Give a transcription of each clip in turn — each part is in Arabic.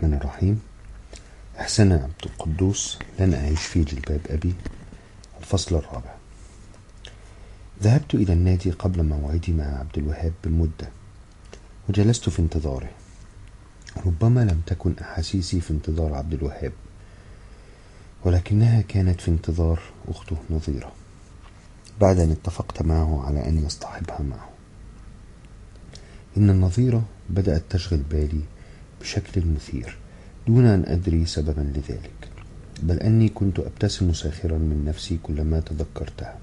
الرحمن الرحيم. إحسان عبد القدوس لن أعيش في جلباب أبي. الفصل الرابع. ذهبت إلى النادي قبل موعدي مع عبد الوهاب بمدة وجلست في انتظاره. ربما لم تكن أحاسيسي في انتظار عبد الوهاب ولكنها كانت في انتظار أخته نظيرة. بعد أن اتفقت معه على أن يصطحبها معه. إن النظيرة بدأت تشغل بالي بشكل مثير دون أن أدري سببا لذلك بل أني كنت أبتسم ساخرا من نفسي كلما تذكرتها.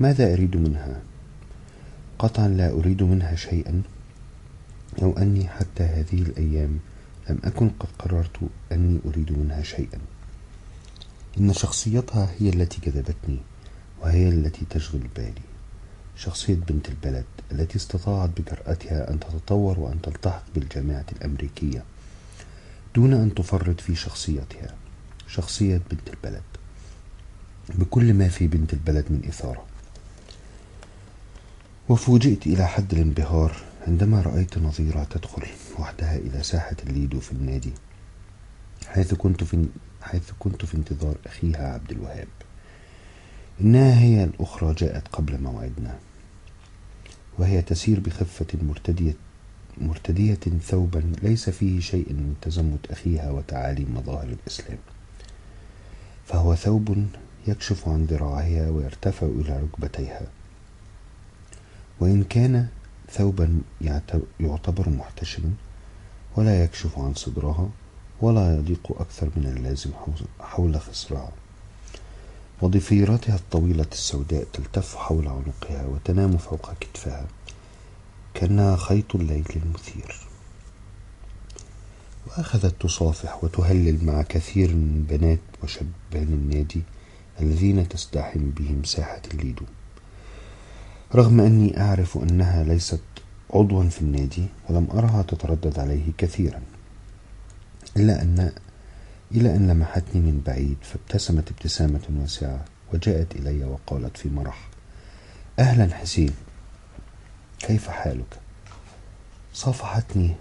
ماذا أريد منها؟ قطعا لا أريد منها شيئا أو أني حتى هذه الأيام لم أكن قد قررت أني أريد منها شيئا. إن شخصيتها هي التي جذبتني وهي التي تشغل بالي. شخصية بنت البلد التي استطاعت بجرأتها أن تتطور وأن تلتحق بالجامعة الأمريكية دون أن تفرط في شخصيتها شخصية بنت البلد. بكل ما في بنت البلد من إثارة. وفوجئت إلى حد الانبهار عندما رأيت نظيرة تدخل وحدها إلى ساحة الليدو في النادي حيث كنت في حيث كنت في انتظار أخيها عبد الوهاب. إنها هي الأخرى جاءت قبل موعدنا. وهي تسير بخفة مرتدية مرتدية ثوبا ليس فيه شيء من تزمت أخيها وتعالي مظاهر الإسلام. فهو ثوب يكشف عن ذراعها ويرتفع إلى ركبتيها. وإن كان ثوبا يعتبر محتشما ولا يكشف عن صدرها ولا يضيق أكثر من اللازم حول خصرها. وضفيرتها الطويلة السوداء تلتف حول عنقها وتنام فوق كتفها كأنها خيط الليل المثير. وأخذت تصافح وتهلل مع كثير من بنات وشبان النادي الذين تزدحم بهم ساحة الليدو رغم أني أعرف أنها ليست عضوا في النادي ولم أرها تتردد عليه كثيرا إلا أن إلى أن لمحتني من بعيد فابتسمت ابتسامة واسعة وجاءت إلي وقالت في مرح أهلا حسين كيف حالك؟ صافحتني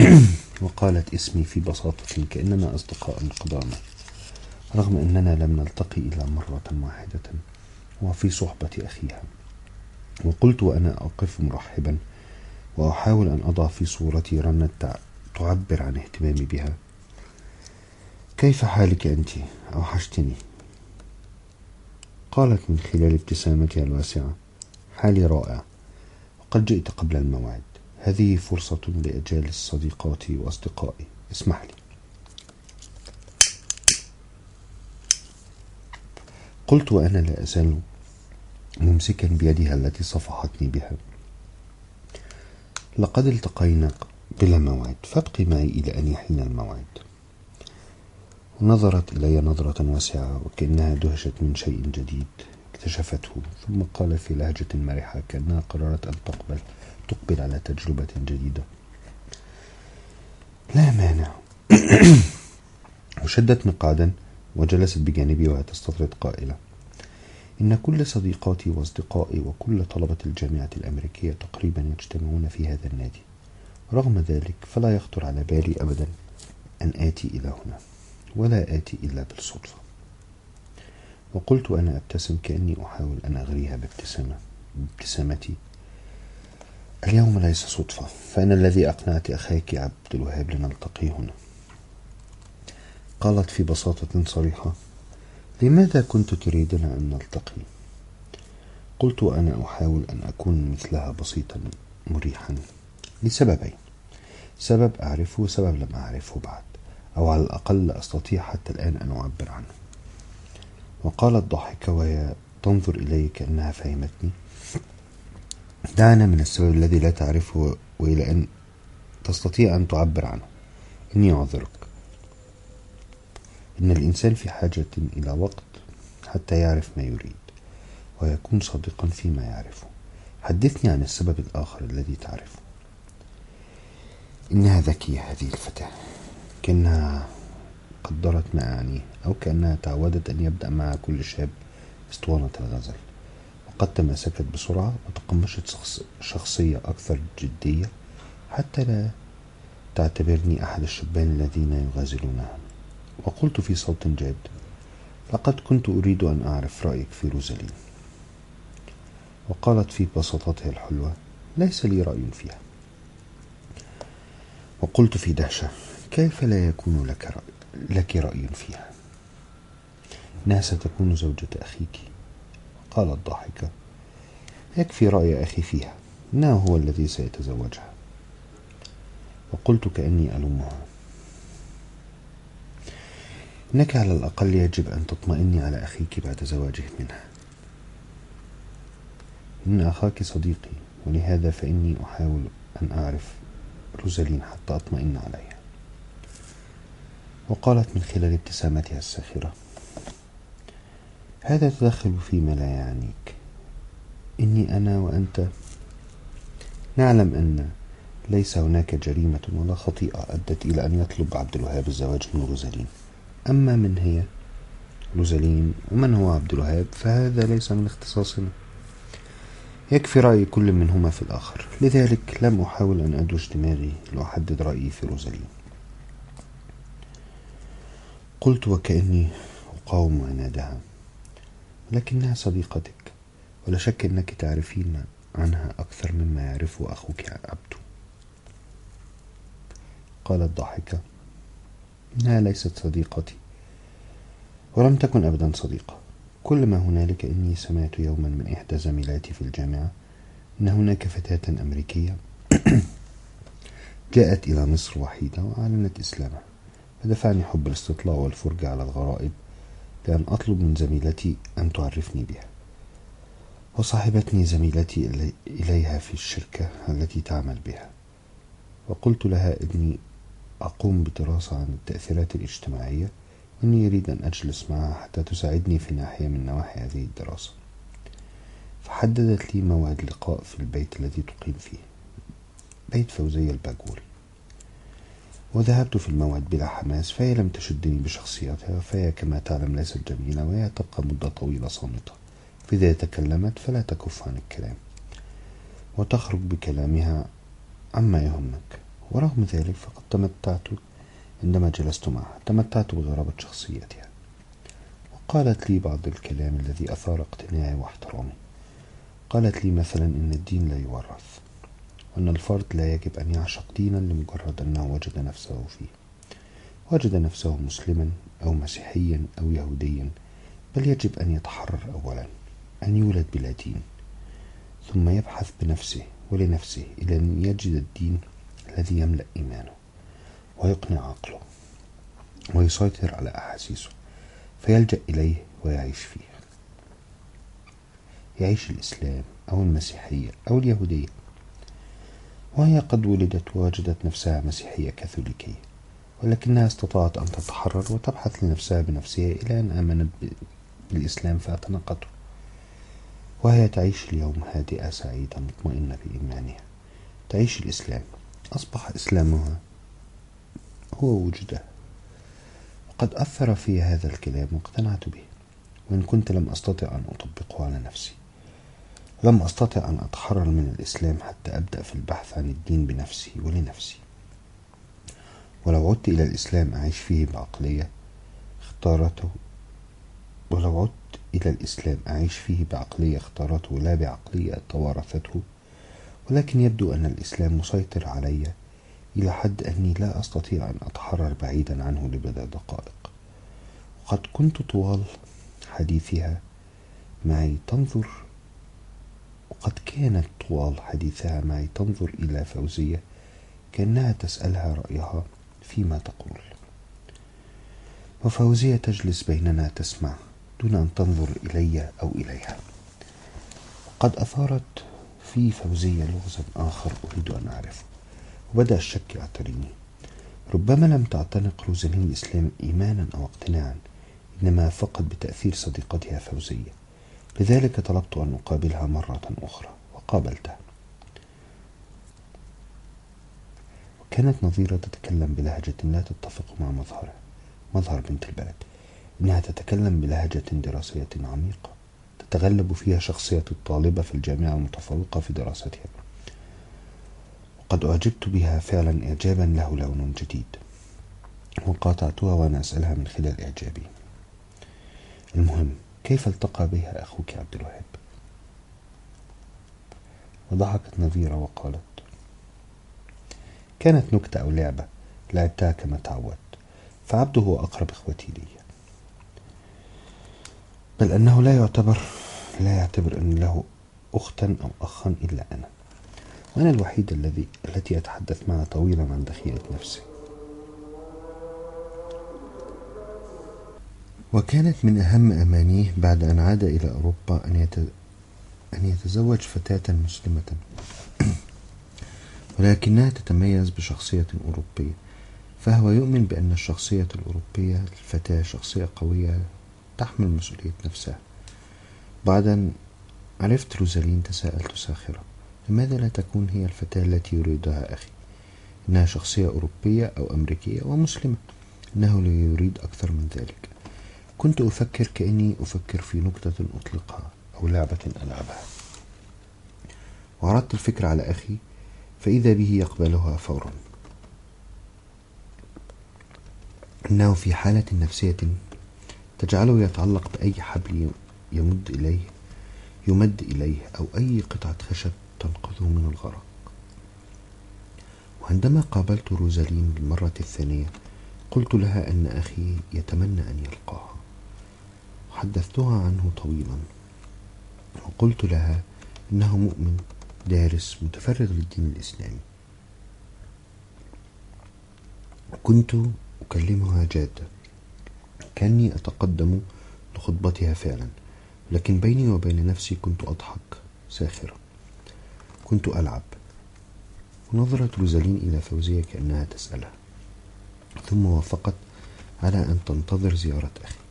وقالت اسمي في بساطة كأننا أصدقاء قدامى رغم أننا لم نلتقي إلا مرة واحدة وفي صحبة أخيها وقلت وأنا أقف مرحبا وأحاول أن أضع في صورتي رنة تعبر عن اهتمامي بها. كيف حالك أنت؟ أوحشتني. قالت من خلال ابتسامتها الواسعة حالي رائع. وقد جئت قبل الموعد. هذه فرصة لأجالس صديقاتي وأصدقائي. اسمح لي. قلت وأنا لا أزال ممسكا بيدها التي صفحتني بها. لقد التقينا بلا موعد فابقي معي إلى أن يحين الموعد. نظرت إلي نظرة واسعة وكأنها دهشت من شيء جديد اكتشفته. ثم قال في لهجة مرحة كأنها قررت أن تقبل تقبل على تجربة جديدة. لا مانع. وشدت مقعدا وجلست بجانبي وهي تستطرد قائلة. إن كل صديقاتي وأصدقائي وكل طلبة الجامعة الأمريكية تقريبا يجتمعون في هذا النادي. رغم ذلك فلا يخطر على بالي أبدا أن آتي إلى هنا. ولا آتي إلا بالصدفة. وقلت أنا أبتسم كأني أحاول أن أغريها بابتسامة بابتسامتي. اليوم ليس صدفة فأنا الذي أقنعت أخاك عبد الوهاب لنلتقي هنا. قالت في بساطة صريحة لماذا كنت تريدنا أن نلتقي؟ قلت أنا أحاول أن أكون مثلها بسيطا مريحا لسببين سبب أعرفه وسبب لم أعرفه بعد. أو على الأقل أستطيع حتى الآن أن أعبر عنه. وقالت ضاحكة وهي تنظر إلي كأنها فهمتني. دعنا من السبب الذي لا تعرفه وإلى أن تستطيع أن تعبر عنه. إني أعذرك. إن الإنسان في حاجة إلى وقت حتى يعرف ما يريد ويكون صادقا فيما يعرفه. حدثني عن السبب الآخر الذي تعرفه. إنها ذكية هذه الفتاة. كأنها قدرت ما أعنيه أو كأنها تعودت أن يبدأ مع كل شاب أسطوانة الغزل. وقد تماسكت بسرعة وتقمشت شخصية أكثر جدية حتى لا تعتبرني أحد الشبان الذين يغازلونها. وقلت في صوت جاد لقد كنت أريد أن أعرف رأيك في روزالين وقالت في بساطتها الحلوة ليس لي رأي فيها. وقلت في دهشة كيف لا يكون لك رأي, لك رأي فيها؟ إنها ستكون زوجة أخيك. قالت ضاحكة يكفي رأي أخي فيها. إنه هو الذي سيتزوجها؟ وقلت كأني ألومها. إنك على الأقل يجب أن تطمئني على أخيك بعد زواجه منها. إن أخاك صديقي ولهذا فإني أحاول أن أعرف روزالين حتى أطمئن عليها. وقالت من خلال ابتسامتها الساخرة هذا تدخل فيما لا يعنيك إني أنا وأنت نعلم أن ليس هناك جريمة ولا خطيئة أدت إلى أن يطلب عبد الوهاب الزواج من روزالين. أما من هي؟ روزالين ومن هو عبد الوهاب؟ فهذا ليس من اختصاصنا. يكفي رأي كل منهما في الآخر. لذلك لم أحاول أن أدوش دماغي لأحدد رأيي في روزالين. قلت وكأني أقاوم عنادها لكنها صديقتك ولا شك أنك تعرفين عنها أكثر مما يعرفه أخوك عبد قالت ضاحكة إنها ليست صديقتي ولم تكن أبدا صديقة. كل ما هنالك إني سمعت يوما من إحدى زميلاتي في الجامعة أن هناك فتاة أمريكية جاءت إلى مصر وحيدة وأعلنت إسلامها. فدفعني حب الاستطلاع والفرجة على الغرائب بأن أطلب من زميلتي أن تعرفني بها. وصاحبتني زميلتي إليها في الشركة التي تعمل بها. وقلت لها إني أقوم بدراسة عن التأثيرات الاجتماعية وإني أريد أن أجلس معها حتى تساعدني في ناحية من نواحي هذه الدراسة. فحددت لي موعد لقاء في البيت الذي تقيم فيه. بيت فوزية الباجول وذهبت في الموعد بلا حماس فهي لم تشدني بشخصيتها فهي كما تعلم ليست جميلة وهي تبقى مدة طويلة صامتة. فإذا تكلمت فلا تكف عن الكلام وتخرج بكلامها عما يهمك. ورغم ذلك فقد تمتعت عندما جلست معها تمتعت بغرابة شخصيتها. وقالت لي بعض الكلام الذي أثار اقتناعي واحترامي. قالت لي مثلا إن الدين لا يورث. وأن الفرد لا يجب أن يعشق دينا لمجرد أنه وجد نفسه فيه. وجد نفسه مسلما أو مسيحيا أو يهوديا بل يجب أن يتحرر أولا أن يولد بلا دين ثم يبحث بنفسه ولنفسه إلى أن يجد الدين الذي يملأ إيمانه ويقنع عقله ويسيطر على أحاسيسه فيلجأ إليه ويعيش فيه. يعيش الإسلام أو المسيحية أو اليهودية وهي قد ولدت ووجدت نفسها مسيحية كاثوليكية ولكنها استطاعت أن تتحرر وتبحث لنفسها بنفسها إلى أن آمنت بالإسلام فاعتنقته. وهي تعيش اليوم هادئة سعيدة مطمئنة بإيمانها. تعيش الإسلام. أصبح إسلامها هو وجودها وقد أثر في هذا الكلام واقتنعت به. وإن كنت لم أستطع أن أطبقه على نفسي. لم أستطع أن أتحرر من الإسلام حتى أبدأ في البحث عن الدين بنفسي ولنفسي. ولو عدت إلى الإسلام أعيش فيه بعقلية اختارته. ولو عدت إلى الإسلام أعيش فيه بعقلية اختارته لا بعقلية توارثته ولكن يبدو أن الإسلام مسيطر علي إلى حد أني لا أستطيع أن أتحرر بعيدا عنه لبضع دقائق وقد كنت طوال حديثها. معي تنظر وقد كانت طوال حديثها معي تنظر إلى فوزية كأنها تسألها رأيها فيما تقول. وفوزية تجلس بيننا تسمع دون أن تنظر إلي أو إليها. قد أثارت في فوزية لغزا آخر أريد أن أعرفه وبدأ الشك يعتريني. ربما لم تعتنق روزالين الإسلام إيمانا أو اقتناعا إنما فقط بتأثير صديقتها فوزية. لذلك طلبت أن أقابلها مرة أخرى وقابلتها وكانت نظيرة تتكلم بلهجة لا تتفق مع مظهرها مظهر بنت البلد. إنها تتكلم بلهجة دراسية عميقة تتغلب فيها شخصية الطالبة في الجامعة المتفوقة في دراستها. وقد أعجبت بها فعلا إعجابا له لون جديد وقاطعتها وأنا أسألها من خلال إعجابي. المهم كيف التقى بها أخوك عبد الوهاب؟ وضحكت نظيرة وقالت كانت نكتة أو لعبة لعبتها كما تعودت فعبده هو أقرب إخوتي لي. بل أنه لا يعتبر لا يعتبر أن له أختا أو أخا إلا أنا. وأنا الوحيد الذي التي أتحدث معها طويلا عن دخيلة نفسي. وكانت من أهم أمانيه بعد أن عاد إلى أوروبا أن, يت... أن يتزوج فتاة مسلمة. ولكنها تتميز بشخصية أوروبية فهو يؤمن بأن الشخصية الأوروبية الفتاة شخصية قوية تحمل مسؤولية نفسها. بعد أن عرفت روزالين تساءلت ساخرة لماذا لا تكون هي الفتاة التي يريدها أخي؟ إنها شخصية أوروبية أو أمريكية ومسلمة إنه لا يريد أكثر من ذلك. كنت أفكر كأني أفكر في نكتة أطلقها أو لعبة ألعبها. وعرضت الفكرة على أخي فإذا به يقبلها فورا. إنه في حالة نفسية تجعله يتعلق بأي حبل يمد إليه يمد إليه أو أي قطعة خشب تنقذه من الغرق. وعندما قابلت روزالين للمرة الثانية قلت لها أن أخي يتمنى أن يلقاها وحدثتها عنه طويلا وقلت لها إنه مؤمن دارس متفرغ للدين الإسلامي. كنت أكلمها جادة كأني أتقدم لخطبتها فعلا لكن بيني وبين نفسي كنت أضحك ساخرة كنت ألعب. ونظرت روزالين إلى فوزية كأنها تسألها ثم وافقت على أن تنتظر زيارة أخي.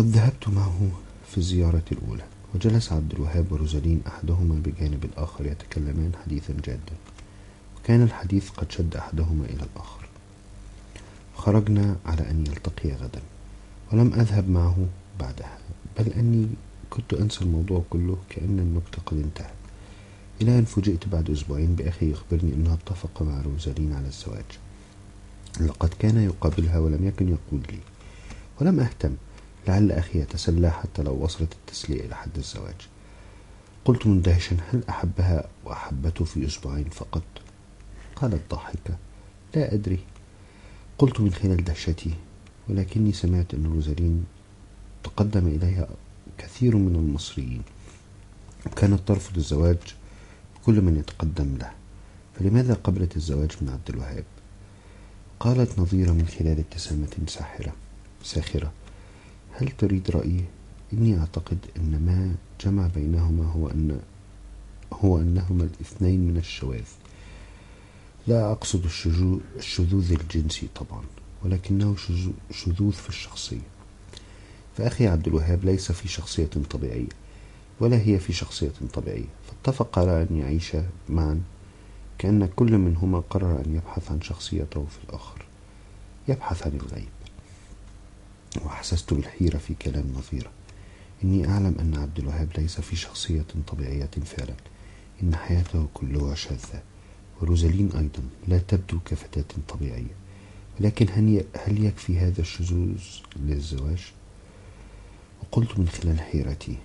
وقد ذهبت معه في الزيارة الأولى. وجلس عبد الوهاب وروزالين أحدهما بجانب الآخر يتكلمان حديثا جادا. وكان الحديث قد شد أحدهما إلى الآخر. خرجنا على أن يلتقي غدا. ولم أذهب معه بعدها. بل أني كنت أنسى الموضوع كله كأن النكتة قد انتهت. إلى أن فوجئت بعد أسبوعين بأخي يخبرني أنه اتفق مع روزالين على الزواج. لقد كان يقابلها ولم يكن يقول لي. ولم أهتم. لعل أخي يتسلى حتى لو وصلت التسلية إلى حد الزواج. قلت مندهشا هل أحبها وأحبته في أسبوعين فقط؟ قالت ضاحكة لا أدري. قلت من خلال دهشتي ولكني سمعت أن روزالين تقدم إليها كثير من المصريين. وكانت ترفض الزواج بكل من يتقدم له فلماذا قبلت الزواج من عبد الوهاب؟ قالت نظيرة من خلال ابتسامة ساحرة ساخرة. هل تريد رأيي؟ إني أعتقد أن ما جمع بينهما هو أن هو أنهما الاثنين من الشواذ. لا أقصد الشذوذ الجنسي طبعا ولكنه شذوذ في الشخصية. فأخي عبد الوهاب ليس في شخصية طبيعية ولا هي في شخصية طبيعية. فاتفق على أن يعيشا معا كأن كل منهما قرر أن يبحث عن شخصيته في الآخر. يبحث عن الغيب. وحسست بالحيرة في كلام نظيرة. إني أعلم أن عبد الوهاب ليس في شخصية طبيعية فعلا. إن حياته كلها شاذة. وروزالين أيضا لا تبدو كفتاة طبيعية. ولكن هل يكفي هذا الشذوذ للزواج؟ وقلت من خلال حيرتي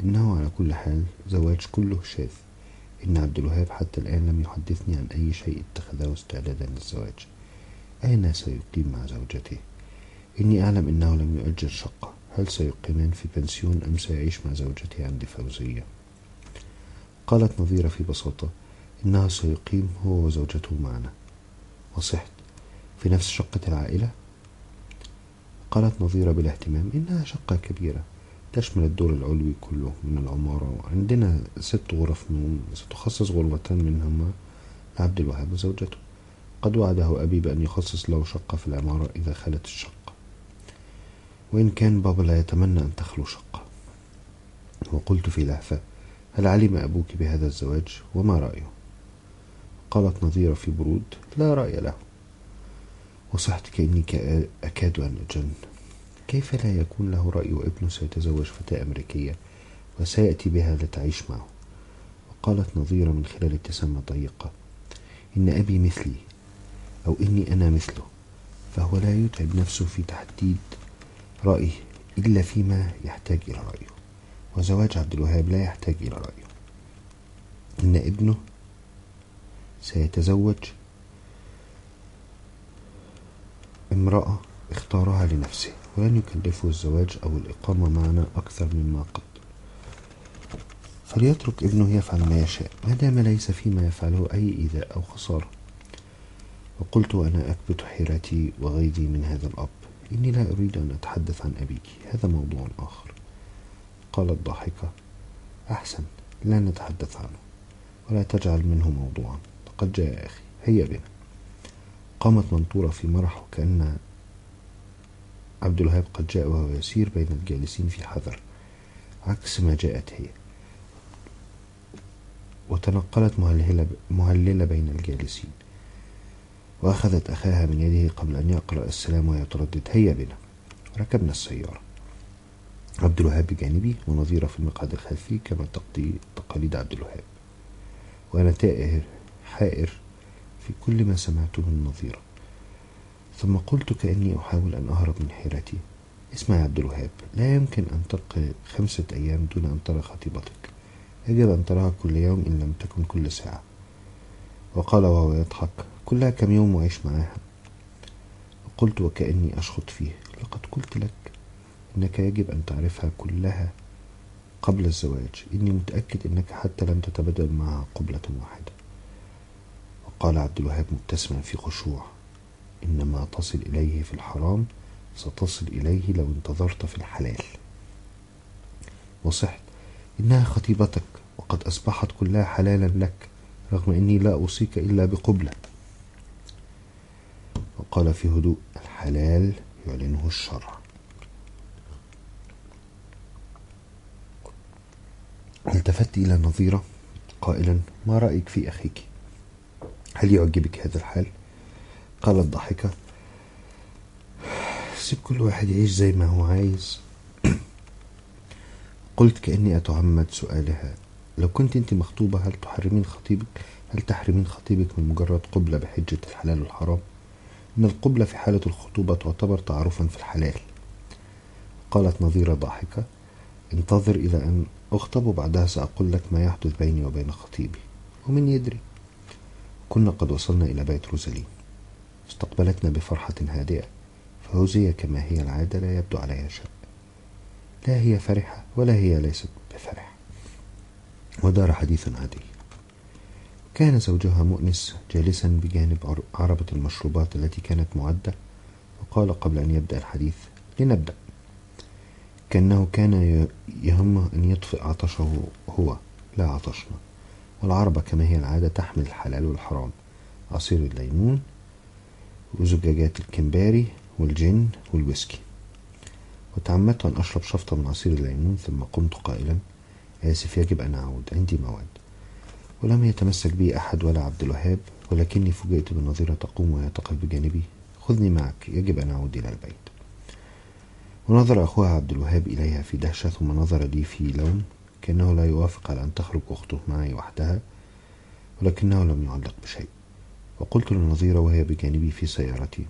إنه على كل حال زواج كله شاذ. إن عبد الوهاب حتى الآن لم يحدثني عن أي شيء اتخذه استعدادا للزواج. أين سيقيم مع زوجته؟ إني أعلم أنه لم يؤجر شقة. هل سيقيمان في بنسيون أم سيعيش مع زوجته عند فوزية؟ قالت نظيرة في بساطة إنه سيقيم هو وزوجته معنا. وصحت في نفس شقة العائلة؟ قالت نظيرة بلا اهتمام إنها شقة كبيرة تشمل الدور العلوي كله من العمارة وعندنا ست غرف نوم ستخصص غرفتان منهما لعبد الوهاب وزوجته. قد وعده أبي بأن يخصص له شقة في العمارة إذا خلت الشقة. وإن كان بابا لا يتمنى أن تخلو شقة وقلت في لهفة هل علم أبوك بهذا الزواج؟ وما رأيه؟ قالت نظيرة في برود لا رأي له. وصحت كأني أكاد أن أجن. كيف لا يكون له رأي وابنه سيتزوج فتاة أمريكية وسيأتي بها لتعيش معه؟ قالت نظيرة من خلال ابتسامة ضيقة إن أبي مثلي أو إني أنا مثله فهو لا يتعب نفسه في تحديد رأيه إلا فيما يحتاج إلى رأيه. وزواج عبد الوهاب لا يحتاج إلى رأيه. إن ابنه سيتزوج امرأة اختارها لنفسه ولن يكلفه الزواج أو الإقامة معنا أكثر مما قد فليترك ابنه يفعل ما يشاء ما دام ليس فيما يفعله أي إيذاء أو خسارة. وقلت وأنا أكبت حيرتي وغيظي من هذا الأب إني لا أريد أن أتحدث عن أبيك هذا موضوع آخر. قالت ضاحكة أحسن لا نتحدث عنه ولا تجعل منه موضوعا. لقد جاء أخي هيا بنا. قامت منطورة في مرح وكأن عبد الوهاب قد جاء وهو يسير بين الجالسين في حذر عكس ما جاءت هي. وتنقلت مهللة, مهللة بين الجالسين. وأخذت أخاها من يده قبل أن يقرأ السلام وهي تردد هيا بنا. ركبنا السيارة. عبد الوهاب بجانبي ونظيرة في المقعد الخلفي كما تقضي تقاليد عبد الوهاب. وأنا تائه حائر في كل ما سمعته من نظيرة ثم قلت كأني أحاول أن أهرب من حيرتي. اسمع يا عبد الوهاب لا يمكن أن تبقى خمسة أيام دون أن ترى خطيبتك. يجب أن تراها كل يوم إن لم تكن كل ساعة. وقال وهو يضحك كلها كم يوم وعيش معاها. قلت وكأني أشخط فيه. لقد قلت لك إنك يجب أن تعرفها كلها قبل الزواج. إني متأكد إنك حتى لم تتبدل معها قبلة واحدة. وقال عبد الوهاب مبتسما في خشوع. إنما تصل إليه في الحرام ستصل إليه لو انتظرت في الحلال. وصحت. إنها خطيبتك وقد أصبحت كلها حلالا لك رغم أني لا أوصيك إلا بقبلة. وقال في هدوء الحلال يعلنه الشرع. التفت إلى نظيرة قائلا ما رأيك في أخيك؟ هل يعجبك هذا الحال قالت ضاحكة سيب كل واحد يعيش زي ما هو عايز. قلت كأني أتعمد سؤالها. لو كنت أنت مخطوبة هل تحرمين خطيبك؟ هل تحرمين خطيبك من مجرد قبلة بحجة الحلال والحرام؟ إن القبلة في حالة الخطوبة تعتبر تعارفا في الحلال. قالت نظيرة ضاحكة انتظر إلى أن أخطب وبعدها سأقول لك ما يحدث بيني وبين خطيبي ومن يدري. كنا قد وصلنا إلى بيت روزالين. استقبلتنا بفرحة هادئة فوزية كما هي العادة لا يبدو عليها شيء. لا هي فرحة ولا هي ليست بفرحة ودار حديث عادي كان زوجها مؤنس جالسا بجانب عربة المشروبات التي كانت معدة وقال قبل أن يبدأ الحديث لنبدأ. كأنه كان يهمه أن يطفئ عطشه هو لا عطشنا. والعربة كما هي العادة تحمل الحلال والحرام عصير الليمون وزجاجات الكمباري والجن والويسكي. وتعمدت أن أشرب شفطة من عصير الليمون ثم قمت قائلا آسف يجب أن أعود عندي موعد ولم يتمسك بي أحد ولا عبد الوهاب ولكني فوجئت بالنظيرة تقوم وهي تقف بجانبي. خذني معك يجب أن أعود إلى البيت. ونظر أخوها عبد الوهاب إليها في دهشة ثم نظر لي في لوم كأنه لا يوافق على أن تخرج أخته معي وحدها ولكنه لم يعلق بشيء. وقلت للنظيرة وهي بجانبي في سيارتي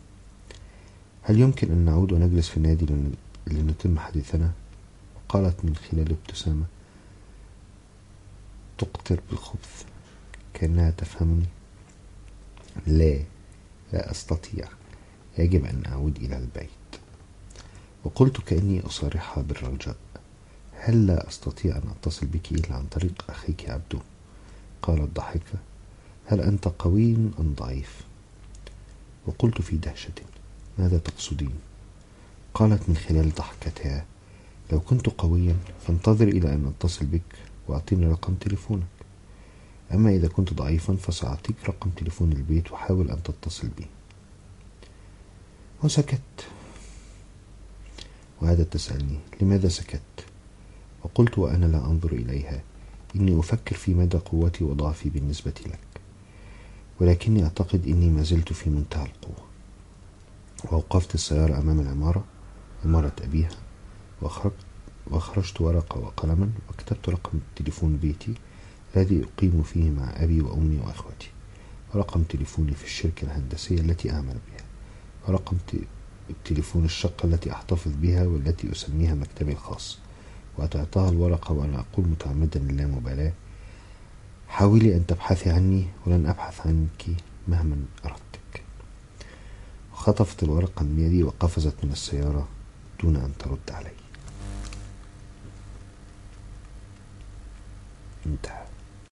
هل يمكن أن نعود ونجلس في النادي لنتم حديثنا؟ قالت من خلال ابتسامة. تقطر بالخبث كأنها تفهمني؟ لا لا أستطيع. يجب أن أعود إلى البيت. وقلت كأني أصارحها بالرجاء. هل لا أستطيع أن أتصل بك إلا عن طريق أخيك عبدو؟ قالت ضحكة هل أنت قوي أم ضعيف؟ وقلت في دهشة. ماذا تقصدين؟ قالت من خلال ضحكتها. لو كنت قويا فانتظر إلى أن أتصل بك وأعطيني رقم تليفونك. أما إذا كنت ضعيفا فسأعطيك رقم تليفون البيت وحاول أن تتصل بي وسكت. وعادت تسألني لماذا سكت؟ وقلت وأنا لا أنظر إليها. إني أفكر في مدى قوتي وضعفي بالنسبة لك. ولكني أعتقد إني ما زلت في منتهى القوة. وأوقفت السيارة أمام العمارة عمارة أبيها وأخرجت. وأخرجت ورقة وقلما وكتبت رقم تليفون بيتي الذي أقيم فيه مع أبي وأمي وأخوتي ورقم تليفوني في الشركة الهندسية التي أعمل بها ورقم تليفون الشقة التي أحتفظ بها والتي أسميها مكتبي الخاص. وأتعطاها الورقة وأنا أقول متعمدا اللامبالاة حاولي أن تبحثي عني ولن أبحث عنك مهما أردتك. خطفت الورقة من يدي وقفزت من السيارة دون أن ترد علي. intact.